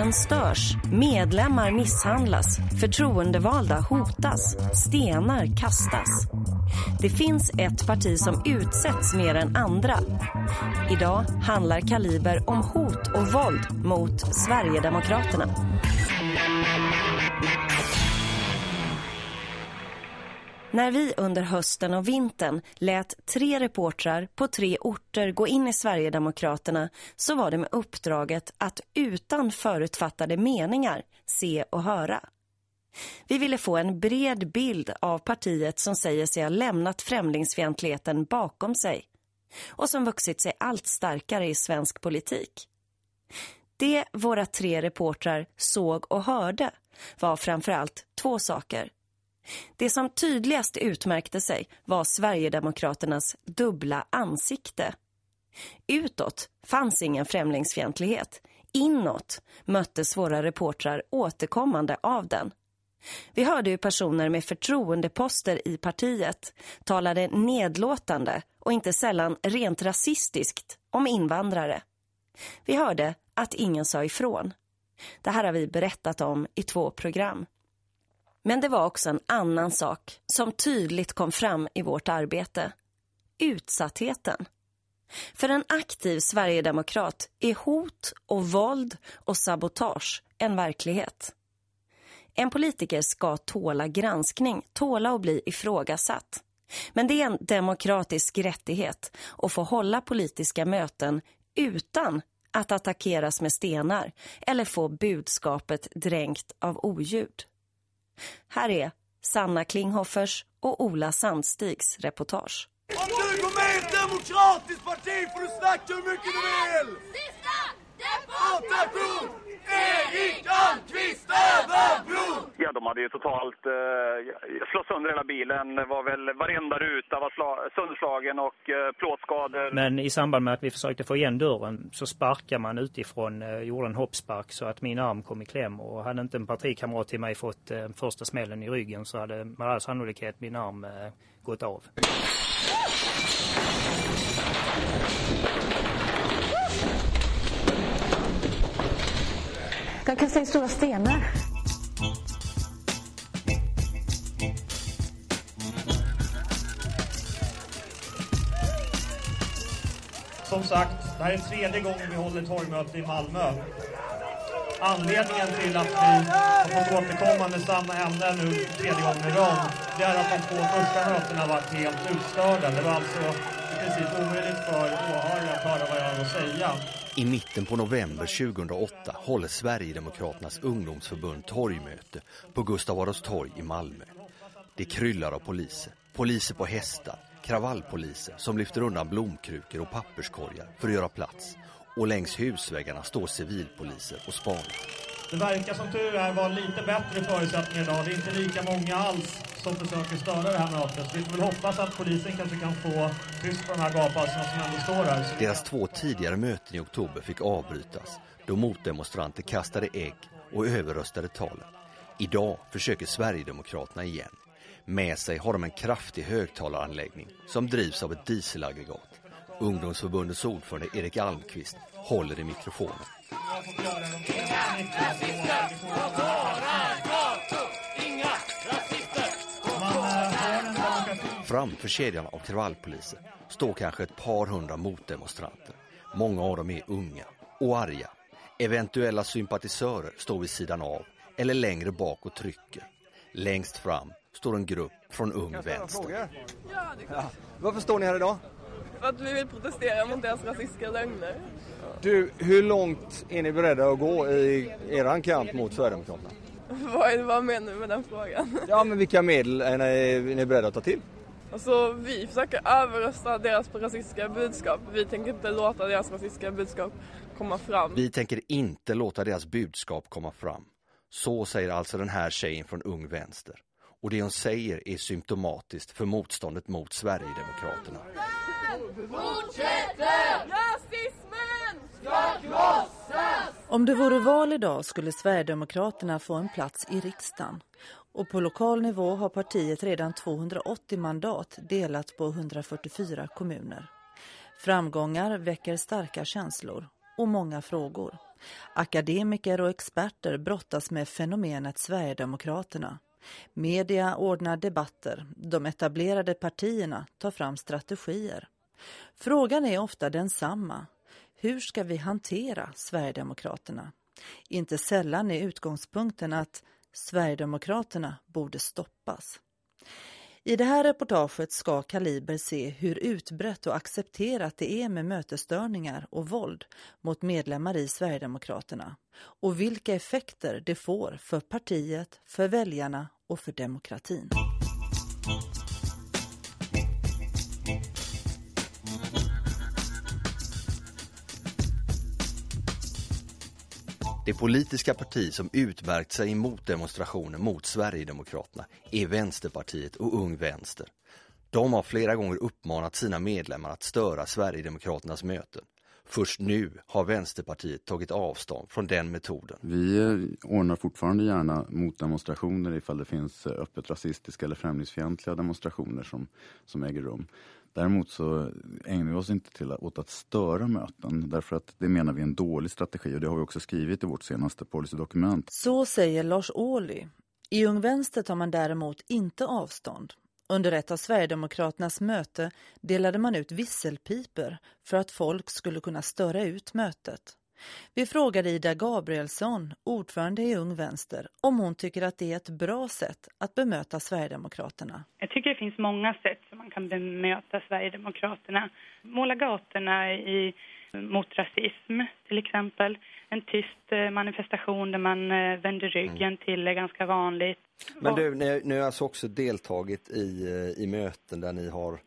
Möten störs, medlemmar misshandlas, förtroendevalda hotas, stenar kastas. Det finns ett parti som utsätts mer än andra. Idag handlar Kaliber om hot och våld mot Sverigedemokraterna. När vi under hösten och vintern lät tre reportrar på tre orter gå in i Sverigedemokraterna så var det med uppdraget att utan förutfattade meningar se och höra. Vi ville få en bred bild av partiet som säger sig ha lämnat främlingsfientligheten bakom sig och som vuxit sig allt starkare i svensk politik. Det våra tre reportrar såg och hörde var framförallt två saker. Det som tydligast utmärkte sig var Sverigedemokraternas dubbla ansikte. Utåt fanns ingen främlingsfientlighet. Inåt möttes våra reportrar återkommande av den. Vi hörde hur personer med förtroendeposter i partiet talade nedlåtande och inte sällan rent rasistiskt om invandrare. Vi hörde att ingen sa ifrån. Det här har vi berättat om i två program. Men det var också en annan sak som tydligt kom fram i vårt arbete. Utsattheten. För en aktiv Sverigedemokrat är hot och våld och sabotage en verklighet. En politiker ska tåla granskning, tåla att bli ifrågasatt. Men det är en demokratisk rättighet att få hålla politiska möten utan att attackeras med stenar eller få budskapet dränkt av oljud. Här är Sanna Klinghoffers och Ola Sandstigs reportage. Om du går med i ett demokratiskt parti får du snacka hur mycket du vill! Sista Deportation! Erik Almqvist Överbro! Ja, de hade ju totalt eh, slått sönder hela bilen. Det var väl varenda ruta var sönderslagen och eh, plåtskador. Men i samband med att vi försökte få igen dörren så sparkar man utifrån, eh, gjorde en hoppspark så att min arm kom i kläm. Och hade inte en partikamrat till mig fått eh, första smällen i ryggen så hade med all sannolikhet min arm eh, gått av. De kastar in stora stenar. Som sagt, det här är tredje gången vi håller torgmöte i Malmö. Anledningen till att vi har fått återkomma med samma ämne nu tredje gången i rad, det är att de två första mötena varit helt utstörda. Det var alltså i princip omöjligt för åhörare att höra vad jag hade att säga. I mitten på november 2008 håller Sverigedemokraternas ungdomsförbund torgmöte på Gustav Adolfs torg i Malmö. Det kryllar av poliser, poliser på hästar, kravallpoliser som lyfter undan blomkrukor och papperskorgar för att göra plats. Och längs husväggarna står civilpoliser och spanar. Det verkar som tur är vara lite bättre förutsättningar idag. Det är inte lika många alls som försöker störa det här mötet. Vi får väl hoppas att polisen kanske kan få tyst på de här gaphalsarna som ändå står här. Deras två tidigare möten i oktober fick avbrytas då motdemonstranter kastade ägg och överröstade talen. Idag försöker Sverigedemokraterna igen. Med sig har de en kraftig högtalaranläggning som drivs av ett dieselaggregat. Ungdomsförbundets ordförande Erik Almqvist håller i mikrofonen. Man eh, har en demokrati. Framför kedjan av kravallpoliser står kanske ett par hundra motdemonstranter. Många av dem är unga och arga. Eventuella sympatisörer står vid sidan av eller längre bak och trycker. Längst fram står en grupp från Ung Vänster. Varför står ni här idag? För att vi vill protestera mot deras rasistiska lögner. Du, hur långt är ni beredda att gå i er kamp mot Sverigedemokraterna? Vad, är- vad menar du med den frågan? Ja, men vilka medel är ni, är ni beredda att ta till? Alltså, vi försöker överrösta deras rasistiska budskap. Vi tänker inte låta deras rasistiska budskap komma fram. Vi tänker inte låta deras budskap komma fram. Så säger alltså den här tjejen från Ung Vänster. Och det hon säger är symptomatiskt för motståndet mot Sverigedemokraterna. Rasismen! Om det vore val idag skulle Sverigedemokraterna få en plats i riksdagen. Och på lokal nivå har partiet redan 280 mandat delat på 144 kommuner. Framgångar väcker starka känslor. och många frågor. Akademiker och experter brottas med fenomenet Sverigedemokraterna. Media ordnar debatter, de etablerade partierna tar fram strategier. Frågan är ofta densamma. Hur ska vi hantera Sverigedemokraterna? Inte sällan är utgångspunkten att Sverigedemokraterna borde stoppas. I det här reportaget ska Kaliber se hur utbrett och accepterat det är med mötesstörningar och våld mot medlemmar i Sverigedemokraterna och vilka effekter det får för partiet, för väljarna och för demokratin. Det politiska parti som utmärkt sig mot demonstrationen mot Sverigedemokraterna är Vänsterpartiet och Ung Vänster. De har flera gånger uppmanat sina medlemmar att störa Sverigedemokraternas möten. Först nu har Vänsterpartiet tagit avstånd från den metoden. Vi eh, ordnar fortfarande gärna motdemonstrationer ifall det finns eh, öppet rasistiska eller främlingsfientliga demonstrationer som, som äger rum. Däremot så ägnar vi oss inte till åt att störa möten därför att det menar vi är en dålig strategi och det har vi också skrivit i vårt senaste policydokument. Så säger Lars Ohly. I Ung Vänster tar man däremot inte avstånd. Under ett av Sverigedemokraternas möte delade man ut visselpiper för att folk skulle kunna störa ut mötet. Vi frågade Ida Gabrielsson, ordförande i Ung Vänster, om hon tycker att det är ett bra sätt att bemöta Sverigedemokraterna. Jag tycker det finns många sätt som man kan bemöta Sverigedemokraterna. Måla gatorna i, mot rasism till exempel. En tyst eh, manifestation där man eh, vänder ryggen mm. till är ganska vanligt. Men du, ni, ni har alltså också deltagit i, eh, i möten där ni har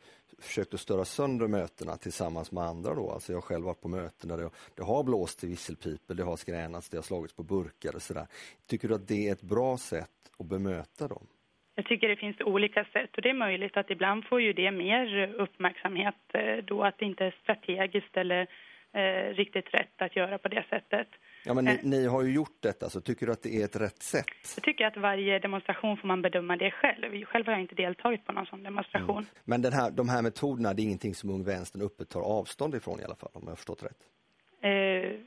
försökt att störa sönder mötena tillsammans med andra då. Alltså jag har själv varit på möten där det, det har blåst i visselpipor, det har skränats, det har slagits på burkar och sådär. Tycker du att det är ett bra sätt att bemöta dem? Jag tycker det finns olika sätt och det är möjligt att ibland får ju det mer uppmärksamhet eh, då att det inte är strategiskt eller eh, riktigt rätt att göra på det sättet. Ja, men ni, ni, har ju gjort detta, så tycker du att det är ett rätt sätt? Jag tycker att varje demonstration får man bedöma det själv. Själv har jag inte deltagit på någon sån demonstration. Mm. Men den här, de här metoderna, det är ingenting som Ung Vänstern öppet tar avstånd ifrån i alla fall, om jag har förstått rätt? Eh,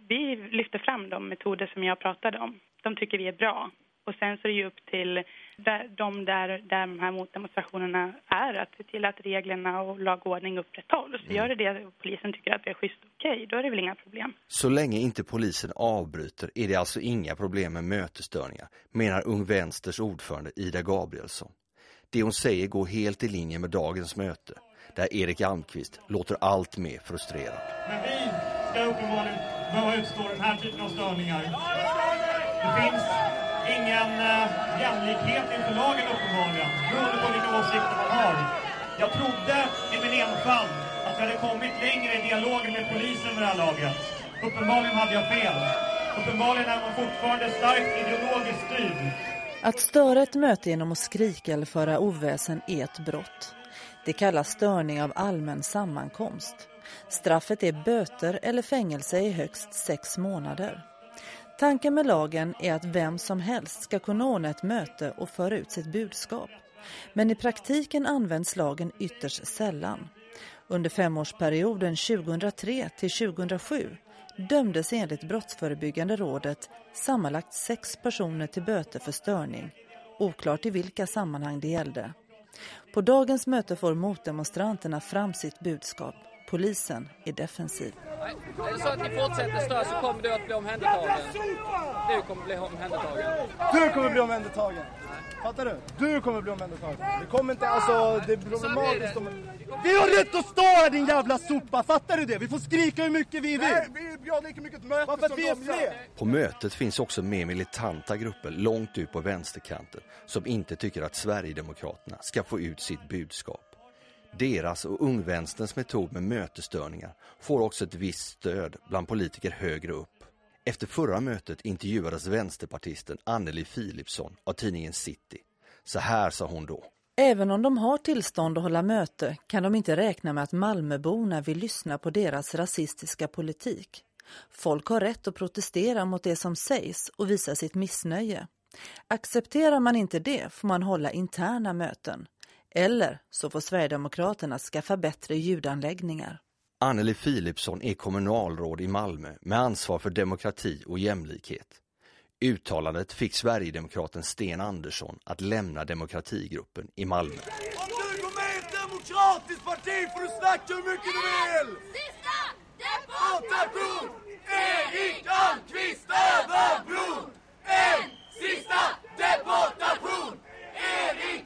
vi lyfter fram de metoder som jag pratade om. De tycker vi är bra. Och sen så är det ju upp till där, de där, där de här motdemonstrationerna är att se till att reglerna och lagordning upprätthålls. Mm. Gör det det och polisen tycker att det är schysst okej, okay, då är det väl inga problem. Så länge inte polisen avbryter är det alltså inga problem med mötesstörningar, menar Ung Vänsters ordförande Ida Gabrielsson. Det hon säger går helt i linje med dagens möte, där Erik Almqvist låter allt mer frustrerad. Men vi ska uppenbarligen behöva utstå den här typen av störningar. Det finns ingen eh, jämlikhet inför lagen uppenbarligen, beroende på vilka åsikter man har. Jag trodde i min enfald att vi hade kommit längre i dialogen med polisen med det här laget. Uppenbarligen hade jag fel. Uppenbarligen är man fortfarande starkt ideologiskt styrd. Att störa ett möte genom att skrika eller föra oväsen är ett brott. Det kallas störning av allmän sammankomst. Straffet är böter eller fängelse i högst sex månader. Tanken med lagen är att vem som helst ska kunna ordna ett möte och föra ut sitt budskap. Men i praktiken används lagen ytterst sällan. Under femårsperioden 2003 till 2007 dömdes enligt Brottsförebyggande rådet sammanlagt sex personer till böter för störning. Oklart i vilka sammanhang det gällde. På dagens möte får motdemonstranterna fram sitt budskap. Polisen är defensiv. Är det så att ni fortsätter störa så kommer du att bli omhändertagen. Du kommer bli omhändertagen. Du kommer bli omhändertagen. Fattar du? Du kommer bli omhändertagen. Det kommer inte, alltså det är problematiskt om... Vi har rätt att stå här din jävla sopa, fattar du det? Vi får skrika hur mycket vi vill. Nej, vi har lika mycket möte Varför som vi är fler? På mötet finns också mer militanta grupper långt ut på vänsterkanten som inte tycker att Sverigedemokraterna ska få ut sitt budskap. Deras och ungvänsterns metod med mötesstörningar får också ett visst stöd bland politiker högre upp. Efter förra mötet intervjuades vänsterpartisten Anneli Philipsson av tidningen City. Så här sa hon då. Även om de har tillstånd att hålla möte kan de inte räkna med att Malmöborna vill lyssna på deras rasistiska politik. Folk har rätt att protestera mot det som sägs och visa sitt missnöje. Accepterar man inte det får man hålla interna möten. Eller så får Sverigedemokraterna skaffa bättre ljudanläggningar. Anneli Philipsson är kommunalråd i Malmö med ansvar för demokrati och jämlikhet. Uttalandet fick Sverigedemokraten Sten Andersson att lämna demokratigruppen i Malmö. Om du går med i ett demokratiskt parti får du snacka hur mycket du vill! Sista deportation! Erik Almqvist över bron! En sista deportation! Erik Almqvist över bron!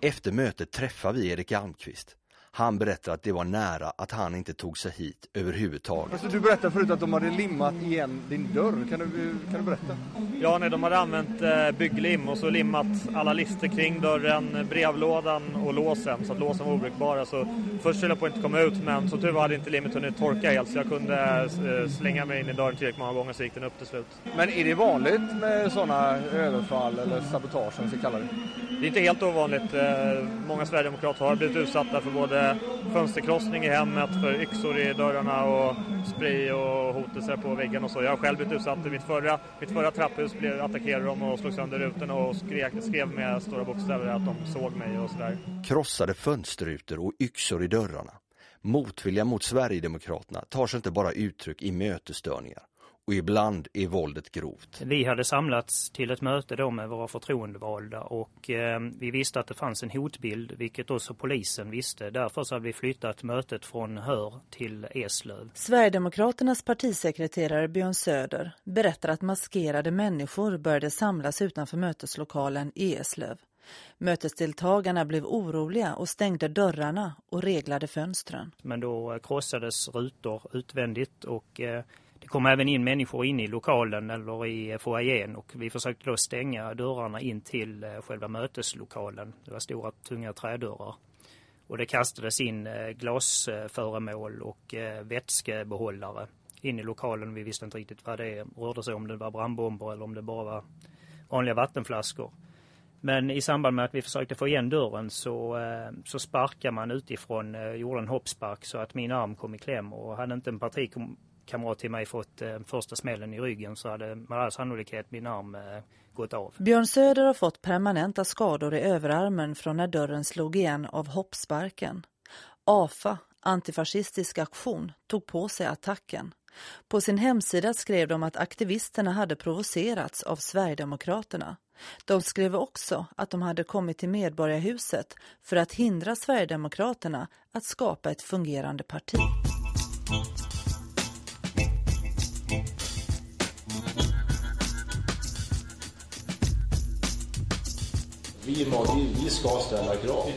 Efter mötet träffar vi Erik Almqvist. Han berättar att det var nära att han inte tog sig hit överhuvudtaget. Alltså, du berättade förut att de hade limmat igen din dörr. Kan du, kan du berätta? Ja, nej, de hade använt eh, bygglim och så limmat alla lister kring dörren, brevlådan och låsen så att låsen var obrukbara. Så först höll jag på att inte komma ut men som tur var hade inte limmet hunnit torka helt så jag kunde eh, slänga mig in i dörren tillräckligt många gånger så gick den upp till slut. Men är det vanligt med sådana överfall eller sabotage som vi kallar det? Det är inte helt ovanligt. Eh, många sverigedemokrater har blivit utsatta för både fönsterkrossning i hemmet, för yxor i dörrarna och spray och hotelser på väggen och så. Jag har själv blivit utsatt i mitt förra, mitt förra trapphus blev attackerade de och slog sönder rutorna och skrek, skrev med stora bokstäver att de såg mig och sådär. Krossade fönsterrutor och yxor i dörrarna. Motvilja mot Sverigedemokraterna tar sig inte bara uttryck i mötesstörningar och ibland är våldet grovt. Vi hade samlats till ett möte då med våra förtroendevalda och eh, vi visste att det fanns en hotbild, vilket också polisen visste. Därför så hade vi flyttat mötet från Hör till Eslöv. Sverigedemokraternas partisekreterare Björn Söder berättar att maskerade människor började samlas utanför möteslokalen i Eslöv. Mötesdeltagarna blev oroliga och stängde dörrarna och reglade fönstren. Men då krossades rutor utvändigt och eh, det kom även in människor in i lokalen eller i foajén och vi försökte då stänga dörrarna in till eh, själva möteslokalen. Det var stora tunga trädörrar. Och det kastades in eh, glasföremål och eh, vätskebehållare in i lokalen. Vi visste inte riktigt vad det rörde sig om. Det var brandbomber eller om det bara var vanliga vattenflaskor. Men i samband med att vi försökte få igen dörren så, så sparkade man utifrån, gjorde en hoppspark så att min arm kom i kläm och hade inte en partikom kamrat till mig fått eh, första smällen i ryggen så hade med all sannolikhet min arm eh, gått av. Björn Söder har fått permanenta skador i överarmen från när dörren slog igen av hoppsparken. AFA, antifascistisk aktion, tog på sig attacken. På sin hemsida skrev de att aktivisterna hade provocerats av Sverigedemokraterna. De skrev också att de hade kommit till Medborgarhuset för att hindra Sverigedemokraterna att skapa ett fungerande parti. Vi, vi ska ställa krav.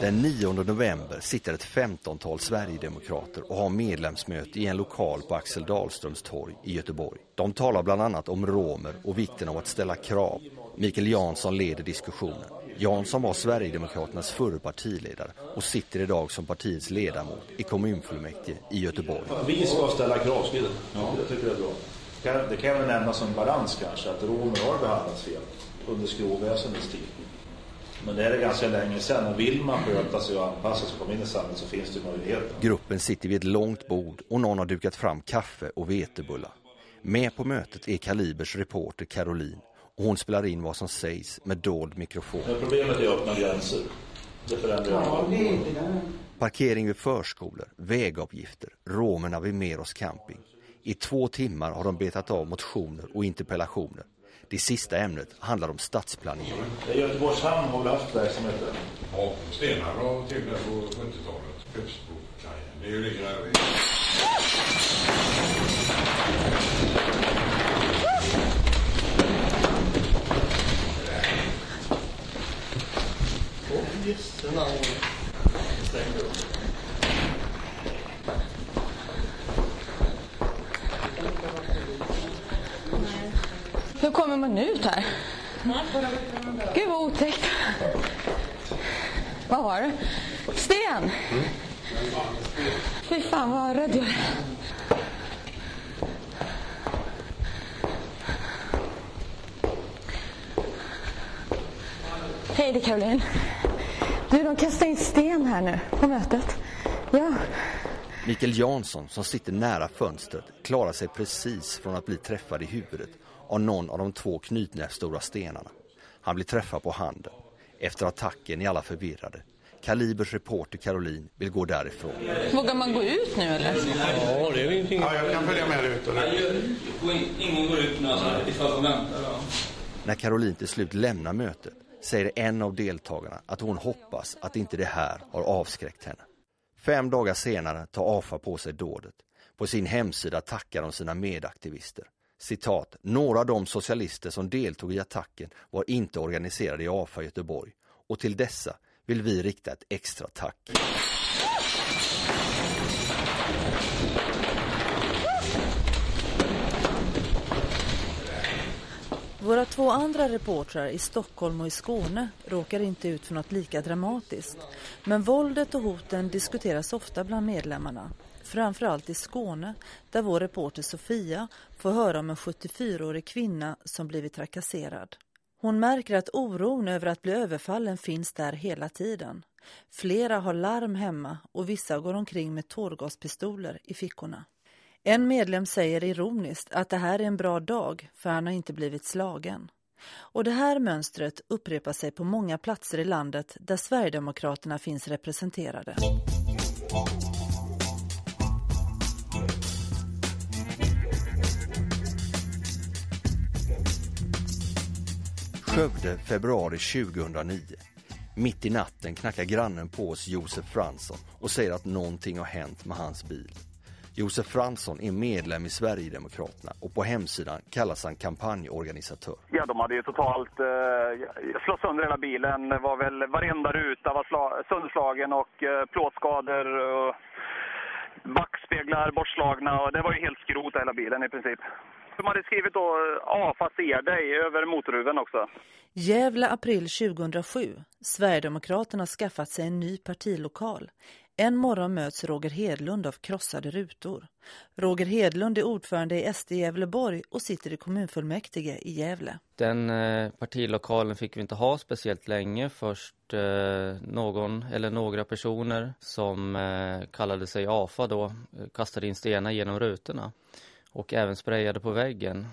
Den 9 november sitter ett 15-tal Sverigedemokrater och har medlemsmöte i en lokal på Axel Dahlströms torg i Göteborg. De talar bland annat om romer och vikten av att ställa krav. Mikael Jansson leder diskussionen. Jansson var Sverigedemokraternas förre partiledare och sitter idag som partiets ledamot i kommunfullmäktige i Göteborg. Vi ska ställa krav, ja. det tycker jag är bra. Det kan väl nämnas som balans kanske, att romer har behandlats fel under skrovväsendets tid. Men det är ganska länge sedan och vill man sköta sig och anpassa sig och komma in i samhället så finns det möjligheter. Gruppen sitter vid ett långt bord och någon har dukat fram kaffe och vetebullar. Med på mötet är Kalibers reporter Caroline och hon spelar in vad som sägs med dold mikrofon. Men problemet är öppna gränser. Det förändrar ja, det Parkering vid förskolor, vägavgifter, romerna vid Meros camping. I två timmar har de betat av motioner och interpellationer. Det sista ämnet handlar om stadsplanering. Göteborgs hamn har väl haft verksamhet där? Ja, Stenar var till där på 70-talet. Skeppsbrokajen. Det är ju ligger där just den här stängde Hur kommer man ut här? Gud vad otäckt. Vad var det? Sten! Fy fan vad rädd jag är. Hej, det är Caroline. Du, de kastar in sten här nu på mötet. Ja. Mikael Jansson som sitter nära fönstret klarar sig precis från att bli träffad i huvudet av någon av de två knytnävsstora stenarna. Han blir träffad på handen. Efter attacken är alla förvirrade. Kalibers reporter Caroline vill gå därifrån. Vågar man gå ut nu eller? Ja, det är ingenting. Ja, jag kan följa med ut. Ingen går ut nu alltså, ifall de väntar. När Caroline till slut lämnar mötet säger en av deltagarna att hon hoppas att inte det här har avskräckt henne. Fem dagar senare tar AFA på sig dådet. På sin hemsida tackar de sina medaktivister. Citat, några av de socialister som deltog i attacken var inte organiserade i AFA Göteborg och till dessa vill vi rikta ett extra tack. Våra två andra reportrar i Stockholm och i Skåne råkar inte ut för något lika dramatiskt. Men våldet och hoten diskuteras ofta bland medlemmarna. Framförallt i Skåne där vår reporter Sofia får höra om en 74-årig kvinna som blivit trakasserad. Hon märker att oron över att bli överfallen finns där hela tiden. Flera har larm hemma och vissa går omkring med tårgaspistoler i fickorna. En medlem säger ironiskt att det här är en bra dag för han har inte blivit slagen. Och det här mönstret upprepar sig på många platser i landet där Sverigedemokraterna finns representerade. Skövde februari 2009. Mitt i natten knackar grannen på oss Josef Fransson och säger att någonting har hänt med hans bil. Josef Fransson är medlem i Sverigedemokraterna och på hemsidan kallas han kampanjorganisatör. Ja, de hade ju totalt eh, slått sönder hela bilen. Det var väl varenda ruta var sönderslagen och eh, plåtskador och backspeglar bortslagna. Och det var ju helt skrot hela bilen i princip. De hade skrivit då AFA ser dig över motorhuven också. Gävle april 2007. Sverigedemokraterna har skaffat sig en ny partilokal. En morgon möts Roger Hedlund av krossade rutor. Roger Hedlund är ordförande i SD Gävleborg och sitter i kommunfullmäktige i Gävle. Den eh, partilokalen fick vi inte ha speciellt länge. Först eh, någon eller några personer som eh, kallade sig AFA då kastade in stenar genom rutorna och även sprayade på väggen.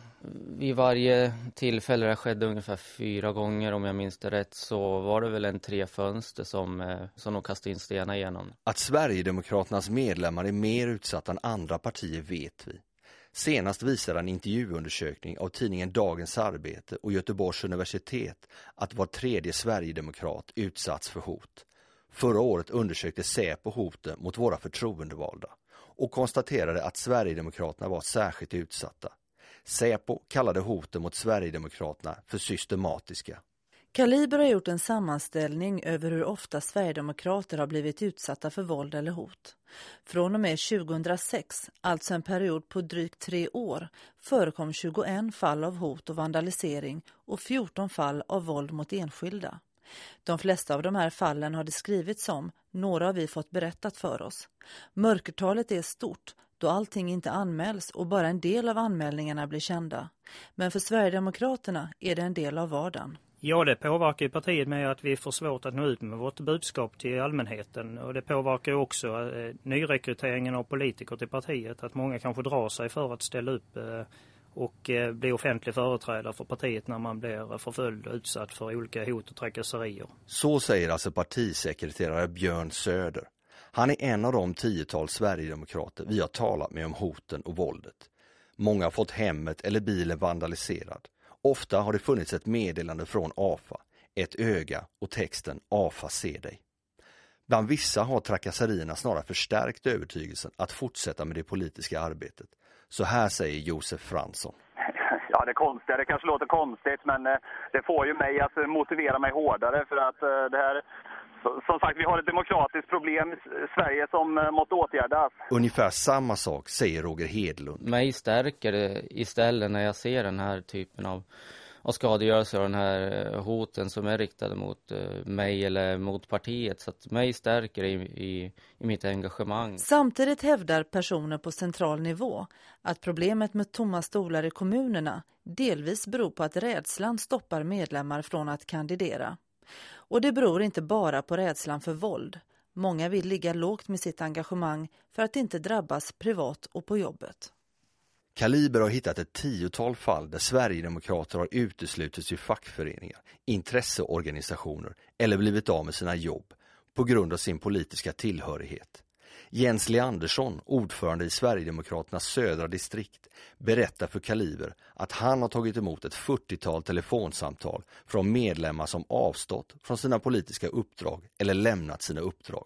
Vid varje tillfälle, det skedde ungefär fyra gånger om jag minns det rätt, så var det väl en tre fönster som, eh, som de kastade in stenar genom. Att Sverigedemokraternas medlemmar är mer utsatta än andra partier vet vi. Senast visade en intervjuundersökning av tidningen Dagens Arbete och Göteborgs universitet att var tredje Sverigedemokrat utsatts för hot. Förra året undersökte Säpo hoten mot våra förtroendevalda och konstaterade att Sverigedemokraterna var särskilt utsatta. Säpo kallade hoten mot Sverigedemokraterna för systematiska. Kaliber har gjort en sammanställning över hur ofta Sverigedemokrater har blivit utsatta för våld eller hot. Från och med 2006, alltså en period på drygt tre år, förekom 21 fall av hot och vandalisering och 14 fall av våld mot enskilda. De flesta av de här fallen har det skrivits om, några har vi fått berättat för oss. Mörkertalet är stort då allting inte anmäls och bara en del av anmälningarna blir kända. Men för Sverigedemokraterna är det en del av vardagen. Ja, det påverkar ju partiet med att vi får svårt att nå ut med vårt budskap till allmänheten. Och det påverkar ju också eh, nyrekryteringen av politiker till partiet. Att många kanske drar sig för att ställa upp eh, och eh, bli offentlig företrädare för partiet när man blir förföljd och utsatt för olika hot och trakasserier. Så säger alltså partisekreterare Björn Söder. Han är en av de tiotal Sverigedemokrater vi har talat med om hoten och våldet. Många har fått hemmet eller bilen vandaliserad. Ofta har det funnits ett meddelande från AFA, ett öga och texten AFA ser dig. Bland vissa har trakasserierna snarare förstärkt övertygelsen att fortsätta med det politiska arbetet. Så här säger Josef Fransson. Ja, det är konstigt. Det kanske låter konstigt, men eh, det får ju mig att eh, motivera mig hårdare för att eh, det här... Som sagt, vi har ett demokratiskt problem i Sverige som måste åtgärdas. Ungefär samma sak säger Roger Hedlund. Mig stärker det istället när jag ser den här typen av och skadegörelse och den här eh, hoten som är riktade mot eh, mig eller mot partiet. Så att mig stärker i, i, i mitt engagemang. Samtidigt hävdar personer på central nivå att problemet med tomma stolar i kommunerna delvis beror på att rädslan stoppar medlemmar från att kandidera. Och det beror inte bara på rädslan för våld. Många vill ligga lågt med sitt engagemang för att inte drabbas privat och på jobbet. Kaliber har hittat ett tiotal fall där Sverigedemokrater har uteslutits ur fackföreningar, intresseorganisationer eller blivit av med sina jobb på grund av sin politiska tillhörighet. Jens Leandersson, ordförande i Sverigedemokraternas södra distrikt, berättar för Kaliber att han har tagit emot ett 40-tal telefonsamtal från medlemmar som avstått från sina politiska uppdrag eller lämnat sina uppdrag.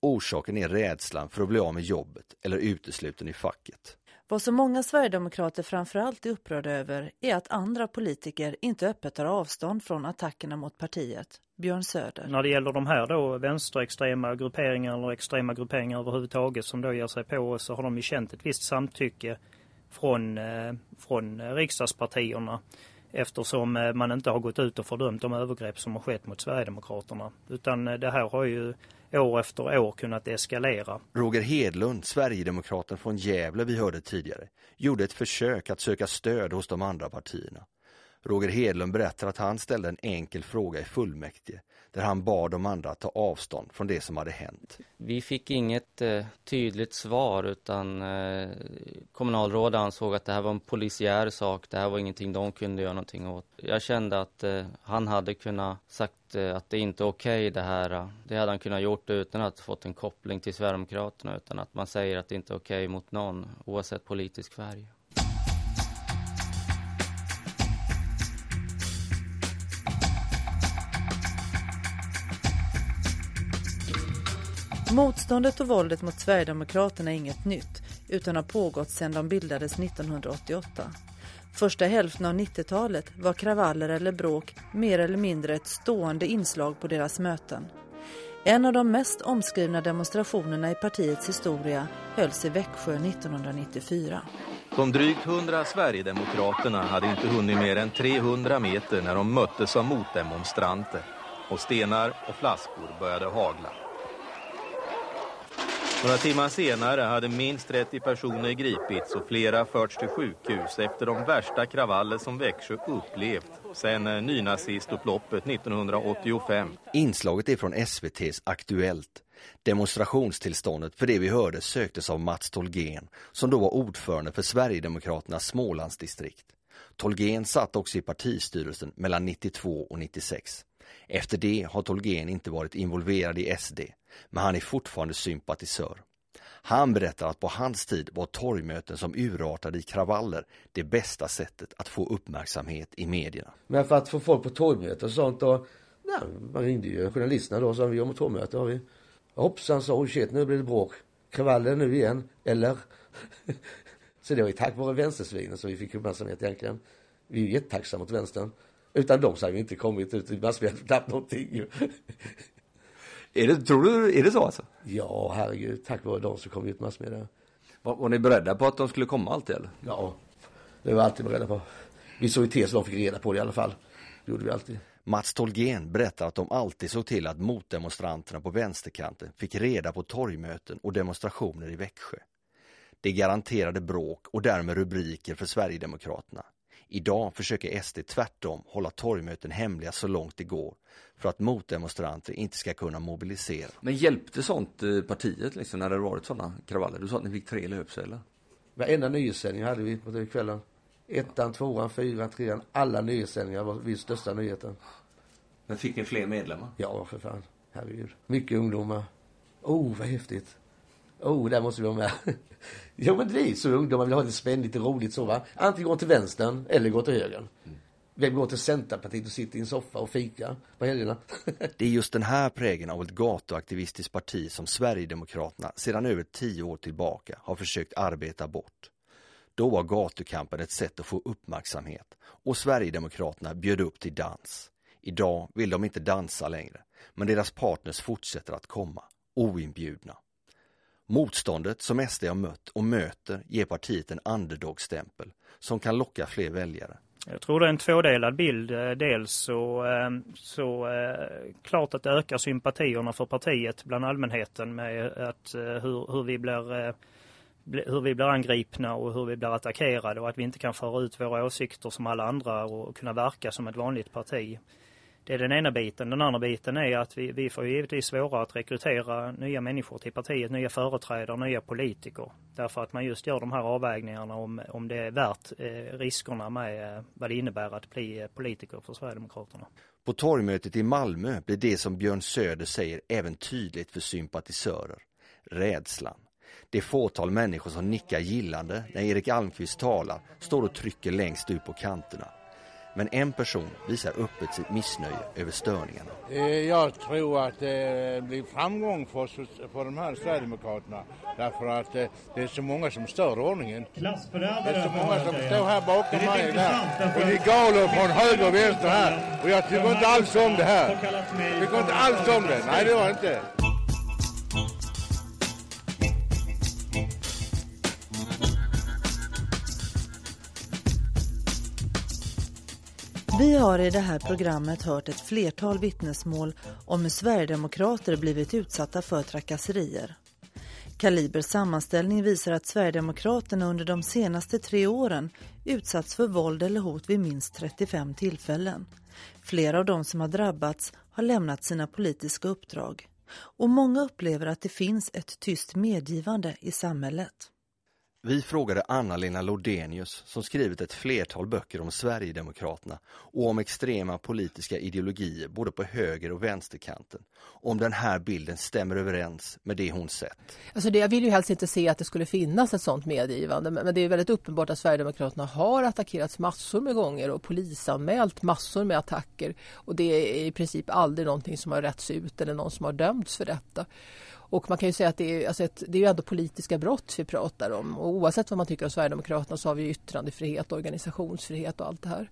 Orsaken är rädslan för att bli av med jobbet eller utesluten i facket. Vad så många Sverigedemokrater framförallt är upprörda över är att andra politiker inte öppet tar avstånd från attackerna mot partiet. Björn Söder. När det gäller de här då vänsterextrema grupperingar eller extrema grupperingar överhuvudtaget som då ger sig på oss så har de ju känt ett visst samtycke från, eh, från riksdagspartierna eftersom eh, man inte har gått ut och fördömt de övergrepp som har skett mot Sverigedemokraterna. Utan eh, det här har ju år efter år kunnat eskalera. Roger Hedlund, Sverigedemokraten från Gävle vi hörde tidigare, gjorde ett försök att söka stöd hos de andra partierna. Roger Hedlund berättar att han ställde en enkel fråga i fullmäktige där han bad de andra att ta avstånd från det som hade hänt. Vi fick inget eh, tydligt svar utan eh, kommunalrådet ansåg att det här var en polisiär sak, det här var ingenting de kunde göra någonting åt. Jag kände att eh, han hade kunnat sagt eh, att det inte är okej okay, det här. Eh, det hade han kunnat gjort utan att fått en koppling till Sverigedemokraterna utan att man säger att det inte är okej okay mot någon oavsett politisk färg. Motståndet och våldet mot Sverigedemokraterna är inget nytt utan har pågått sedan de bildades 1988. Första hälften av 90-talet var kravaller eller bråk mer eller mindre ett stående inslag på deras möten. En av de mest omskrivna demonstrationerna i partiets historia hölls i Växjö 1994. De drygt 100 Sverigedemokraterna hade inte hunnit mer än 300 meter när de möttes av motdemonstranter och stenar och flaskor började hagla. Några timmar senare hade minst 30 personer gripits och flera förts till sjukhus efter de värsta kravaller som Växjö upplevt sedan eh, nynazistupploppet 1985. Inslaget är från SVTs Aktuellt. Demonstrationstillståndet för det vi hörde söktes av Mats Tolgen som då var ordförande för Sverigedemokraternas Smålandsdistrikt. Tolgen satt också i partistyrelsen mellan 92 och 96. Efter det har Tolgen inte varit involverad i SD, men han är fortfarande sympatisör. Han berättar att på hans tid var torgmöten som urartade i kravaller det bästa sättet att få uppmärksamhet i medierna. Men för att få folk på torgmöten och sånt då, nej, man ringde ju journalisterna då och sa vi har torgmöte har vi. Hoppsan sa oh shit nu blir det bråk. Kravaller nu igen, eller? Så det var ju tack vare vänstersvinen som vi fick uppmärksamhet egentligen. Vi är ju jättetacksamma mot vänstern. Utan de hade vi inte kommit ut i massmedia knappt någonting Är det, tror du, är det så alltså? Ja, herregud. Tack vare dem så kom vi ut i massmedia. Var, var ni beredda på att de skulle komma alltid eller? Ja, det var vi alltid beredda på. Vi såg ju till så de fick reda på det i alla fall. Det gjorde vi alltid. Mats Tolgen berättar att de alltid såg till att motdemonstranterna på vänsterkanten fick reda på torgmöten och demonstrationer i Växjö. Det garanterade bråk och därmed rubriker för Sverigedemokraterna. Idag försöker SD tvärtom hålla torgmöten hemliga så långt det går för att motdemonstranter inte ska kunna mobilisera. Men hjälpte sånt eh, partiet liksom när det varit sådana kravaller? Du sa att ni fick tre löpsedlar. Varenda nyhetssändning hade vi på den kvällen. Ettan, tvåan, fyran, trean. Alla nyhetssändningar var vi största nyheten. Men fick ni fler medlemmar? Ja, för fan. Herregud. Mycket ungdomar. Oh, vad häftigt. Oh, där måste vi vara med. jo, men det är så ungdomar vill ha det spännande, och roligt så va. Antingen gå till vänstern eller gå till höger. Mm. Vem går till Centerpartiet och sitter i en soffa och fika på helgerna? det är just den här prägen av ett gatuaktivistiskt parti som Sverigedemokraterna sedan över tio år tillbaka har försökt arbeta bort. Då var gatukampen ett sätt att få uppmärksamhet och Sverigedemokraterna bjöd upp till dans. Idag vill de inte dansa längre, men deras partners fortsätter att komma, oinbjudna. Motståndet som SD har mött och möter ger partiet en underdog-stämpel som kan locka fler väljare. Jag tror det är en tvådelad bild. Eh, dels så, eh, så eh, klart att det ökar sympatierna för partiet bland allmänheten med att hur, hur vi blir hur vi blir angripna och hur vi blir attackerade och att vi inte kan föra ut våra åsikter som alla andra och kunna verka som ett vanligt parti. Det är den ena biten. Den andra biten är att vi, vi får givetvis svårare att rekrytera nya människor till partiet, nya företrädare, nya politiker. Därför att man just gör de här avvägningarna om, om det är värt eh, riskerna med eh, vad det innebär att bli eh, politiker för Sverigedemokraterna. På torgmötet i Malmö blir det som Björn Söder säger även tydligt för sympatisörer. Rädslan. Det fåtal människor som nickar gillande när Erik Almqvist talar står och trycker längst ut på kanterna. Men en person visar öppet sitt missnöje över störningarna. Eh, jag tror att det blir framgång för, för de här Sverigedemokraterna. Därför att eh, det är så många som stör ordningen. Det är så många som står här bakom mig där. Och det är galor från höger och vänster här. Och jag tycker inte alls om det här. Jag tycker inte alls om det. Nej, det gör jag inte. Vi har i det här programmet hört ett flertal vittnesmål om hur Sverigedemokrater blivit utsatta för trakasserier. Kalibers sammanställning visar att Sverigedemokraterna under de senaste tre åren utsatts för våld eller hot vid minst 35 tillfällen. Flera av de som har drabbats har lämnat sina politiska uppdrag. Och många upplever att det finns ett tyst medgivande i samhället. Vi frågade Anna-Lena Lodenius som skrivit ett flertal böcker om Sverigedemokraterna och om extrema politiska ideologier både på höger och vänsterkanten. Om den här bilden stämmer överens med det hon sett. Alltså det, jag vill ju helst inte se att det skulle finnas ett sånt medgivande men det är väldigt uppenbart att Sverigedemokraterna har attackerats massor med gånger och polisanmält massor med attacker och det är i princip aldrig någonting som har rätts ut eller någon som har dömts för detta. Och man kan ju säga att det är, alltså ett, det är ju ändå politiska brott vi pratar om. Och oavsett vad man tycker om Sverigedemokraterna så har vi yttrandefrihet, organisationsfrihet och allt det här.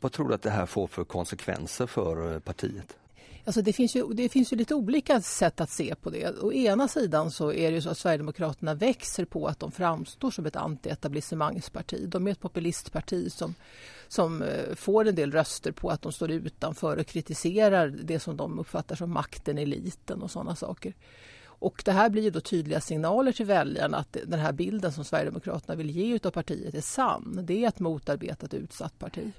Vad tror du att det här får för konsekvenser för eh, partiet? Alltså det, finns ju, det finns ju lite olika sätt att se på det. Å ena sidan så är det ju så att Sverigedemokraterna växer på att de framstår som ett anti-etablissemangsparti. De är ett populistparti som, som eh, får en del röster på att de står utanför och kritiserar det som de uppfattar som makten, eliten och sådana saker. Och det här blir ju då tydliga signaler till väljarna att den här bilden som Sverigedemokraterna vill ge av partiet är sann. Det är ett motarbetat utsatt parti.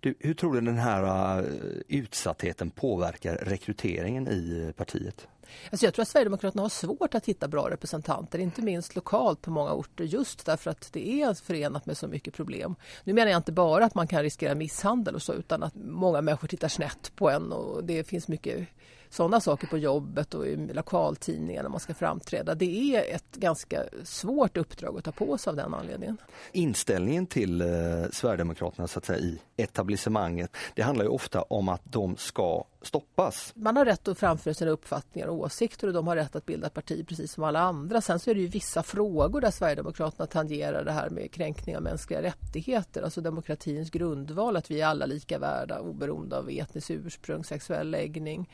Du, hur tror du den här uh, utsattheten påverkar rekryteringen i partiet? Alltså jag tror att Sverigedemokraterna har svårt att hitta bra representanter, inte minst lokalt på många orter, just därför att det är förenat med så mycket problem. Nu menar jag inte bara att man kan riskera misshandel och så, utan att många människor tittar snett på en och det finns mycket sådana saker på jobbet och i lokaltidningar när man ska framträda. Det är ett ganska svårt uppdrag att ta på sig av den anledningen. Inställningen till eh, Sverigedemokraterna så att säga, i etablissemanget, det handlar ju ofta om att de ska stoppas. Man har rätt att framföra sina uppfattningar och åsikter och de har rätt att bilda parti precis som alla andra. Sen så är det ju vissa frågor där Sverigedemokraterna tangerar det här med kränkning av mänskliga rättigheter, alltså demokratins grundval att vi är alla lika värda oberoende av etniskt ursprung, sexuell läggning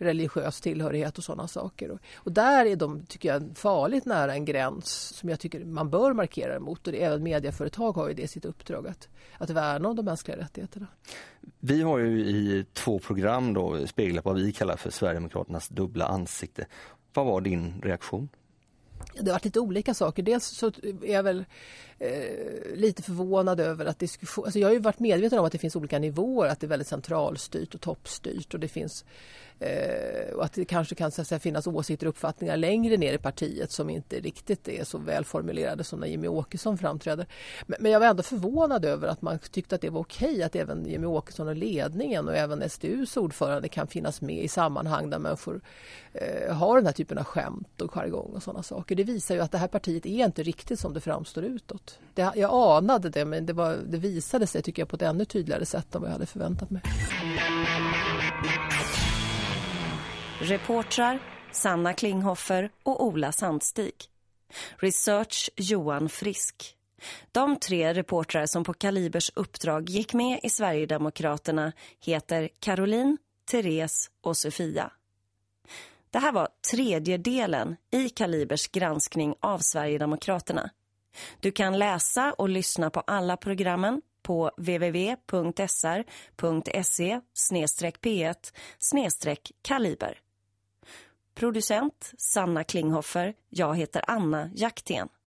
religiös tillhörighet och sådana saker. Och, och, där är de, tycker jag, farligt nära en gräns som jag tycker man bör markera emot. Och det, även medieföretag har ju det sitt uppdrag att, att värna om de mänskliga rättigheterna. Vi har ju i två program då speglat vad vi kallar för Sverigedemokraternas dubbla ansikte. Vad var din reaktion? Det har varit lite olika saker. Dels så är jag väl eh, lite förvånad över att diskussion... Alltså jag har ju varit medveten om att det finns olika nivåer, att det är väldigt centralstyrt och toppstyrt och det finns Eh, och att det kanske kan så säga, finnas åsikter och uppfattningar längre ner i partiet som inte riktigt är så välformulerade som när Jimmy Åkesson framträder. Men, men, jag var ändå förvånad över att man tyckte att det var okej att även Jimmy Åkesson och ledningen och även SDUs ordförande kan finnas med i sammanhang där människor eh, har den här typen av skämt och jargong och sådana saker. Det visar ju att det här partiet är inte riktigt som det framstår utåt. Det, jag anade det men det, var, det visade sig tycker jag på ett ännu tydligare sätt än vad jag hade förväntat mig. Reportrar Sanna Klinghoffer och Ola Sandstig. Research Johan Frisk. De tre reportrar som på Kalibers uppdrag gick med i Sverigedemokraterna heter Caroline, Therese och Sofia. Det här var tredje delen i Kalibers granskning av Sverigedemokraterna. Du kan läsa och lyssna på alla programmen på www.sr.se p1 kaliber. Producent Sanna Klinghoffer. Jag heter Anna Jaktén.